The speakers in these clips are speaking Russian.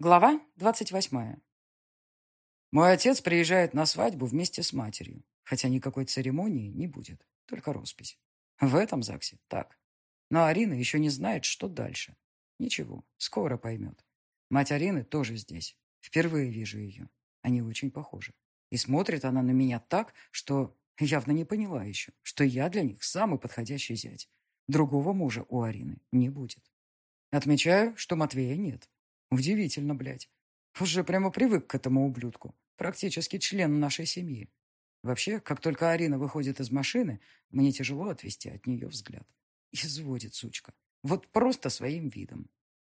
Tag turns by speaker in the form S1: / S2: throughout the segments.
S1: Глава двадцать восьмая. Мой отец приезжает на свадьбу вместе с матерью, хотя никакой церемонии не будет, только роспись. В этом ЗАГСе так. Но Арина еще не знает, что дальше. Ничего, скоро поймет. Мать Арины тоже здесь. Впервые вижу ее. Они очень похожи. И смотрит она на меня так, что явно не поняла еще, что я для них самый подходящий зять. Другого мужа у Арины не будет. Отмечаю, что Матвея нет. Удивительно, блядь. Уже прямо привык к этому ублюдку. Практически член нашей семьи. Вообще, как только Арина выходит из машины, мне тяжело отвести от нее взгляд. Изводит сучка. Вот просто своим видом.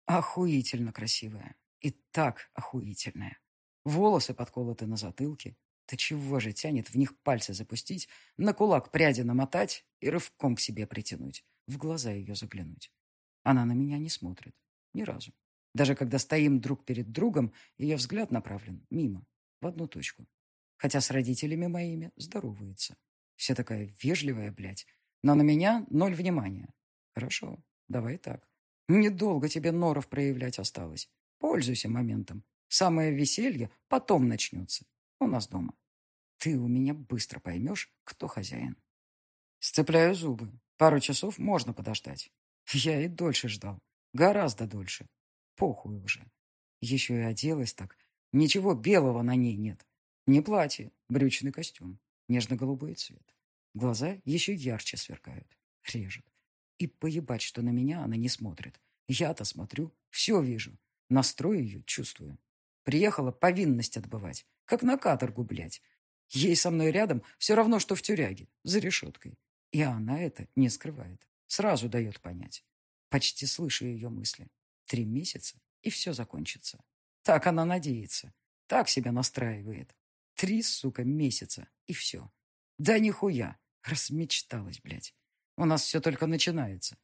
S1: Охуительно красивая. И так охуительная. Волосы подколоты на затылке. Да чего же тянет в них пальцы запустить, на кулак пряди намотать и рывком к себе притянуть, в глаза ее заглянуть. Она на меня не смотрит. Ни разу. Даже когда стоим друг перед другом, ее взгляд направлен мимо, в одну точку. Хотя с родителями моими здоровается. Вся такая вежливая, блядь. Но на меня ноль внимания. Хорошо, давай так. Недолго тебе норов проявлять осталось. Пользуйся моментом. Самое веселье потом начнется. У нас дома. Ты у меня быстро поймешь, кто хозяин. Сцепляю зубы. Пару часов можно подождать. Я и дольше ждал. Гораздо дольше. Похуй уже. Еще и оделась так. Ничего белого на ней нет. Не платье, брючный костюм. Нежно-голубой цвет. Глаза еще ярче сверкают. Режет. И поебать, что на меня она не смотрит. Я-то смотрю, все вижу. Настрой ее чувствую. Приехала повинность отбывать. Как на каторгу, блядь. Ей со мной рядом все равно, что в тюряге, за решеткой. И она это не скрывает. Сразу дает понять. Почти слышу ее мысли. Три месяца, и все закончится. Так она надеется. Так себя настраивает. Три, сука, месяца, и все. Да нихуя. Размечталась, блядь. У нас все только начинается.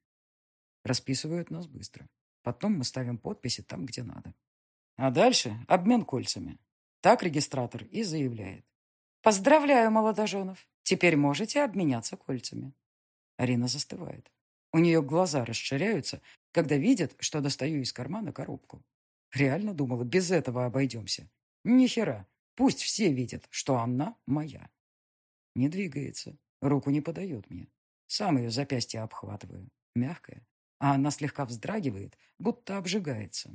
S1: Расписывают нас быстро. Потом мы ставим подписи там, где надо. А дальше обмен кольцами. Так регистратор и заявляет. Поздравляю, молодоженов. Теперь можете обменяться кольцами. Арина застывает. У нее глаза расширяются, когда видят, что достаю из кармана коробку. Реально думала, без этого обойдемся. Ни хера. Пусть все видят, что она моя. Не двигается. Руку не подает мне. Сам ее запястье обхватываю. Мягкая. А она слегка вздрагивает, будто обжигается.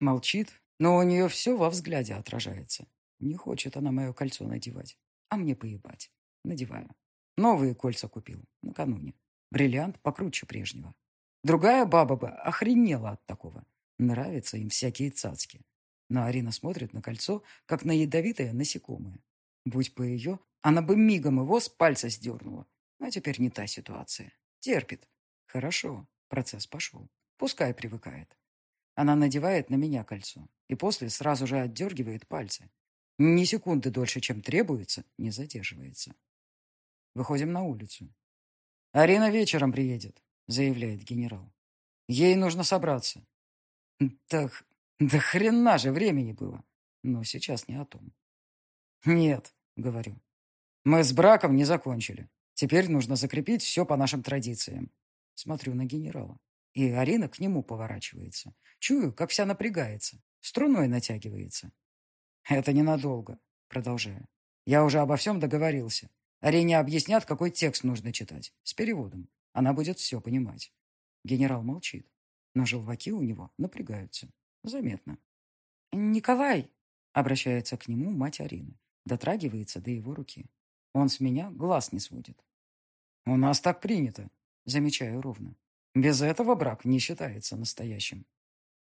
S1: Молчит, но у нее все во взгляде отражается. Не хочет она мое кольцо надевать. А мне поебать. Надеваю. Новые кольца купил. Накануне. Бриллиант покруче прежнего. Другая баба бы охренела от такого. Нравятся им всякие цацки. Но Арина смотрит на кольцо, как на ядовитое насекомое. Будь по ее, она бы мигом его с пальца сдернула. А теперь не та ситуация. Терпит. Хорошо, процесс пошел. Пускай привыкает. Она надевает на меня кольцо и после сразу же отдергивает пальцы. Ни секунды дольше, чем требуется, не задерживается. Выходим на улицу. «Арина вечером приедет», — заявляет генерал. «Ей нужно собраться». «Так, да хрена же времени было. Но сейчас не о том». «Нет», — говорю. «Мы с браком не закончили. Теперь нужно закрепить все по нашим традициям». Смотрю на генерала. И Арина к нему поворачивается. Чую, как вся напрягается. Струной натягивается. «Это ненадолго», — продолжаю. «Я уже обо всем договорился. Арине объяснят, какой текст нужно читать. С переводом. Она будет все понимать. Генерал молчит, но желваки у него напрягаются. Заметно. «Николай!» — обращается к нему мать Арины. Дотрагивается до его руки. Он с меня глаз не сводит. «У нас так принято», — замечаю ровно. «Без этого брак не считается настоящим».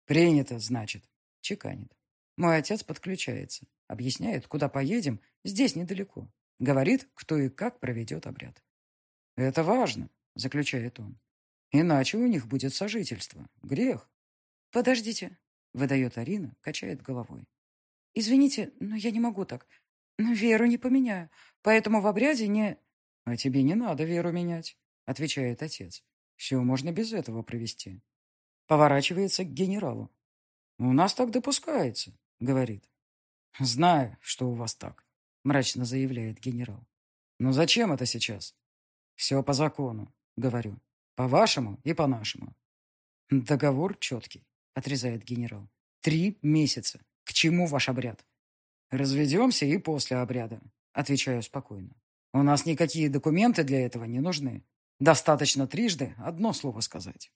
S1: «Принято, значит», — чеканит. Мой отец подключается, объясняет, куда поедем, здесь недалеко. Говорит, кто и как проведет обряд. «Это важно», — заключает он. «Иначе у них будет сожительство. Грех». «Подождите», — выдает Арина, качает головой. «Извините, но я не могу так. Но веру не поменяю, поэтому в обряде не...» «А тебе не надо веру менять», — отвечает отец. «Все можно без этого провести». Поворачивается к генералу. «У нас так допускается», — говорит. «Знаю, что у вас так мрачно заявляет генерал. Но зачем это сейчас? Все по закону, говорю. По-вашему и по-нашему. Договор четкий, отрезает генерал. Три месяца. К чему ваш обряд? Разведемся и после обряда, отвечаю спокойно. У нас никакие документы для этого не нужны. Достаточно трижды одно слово сказать.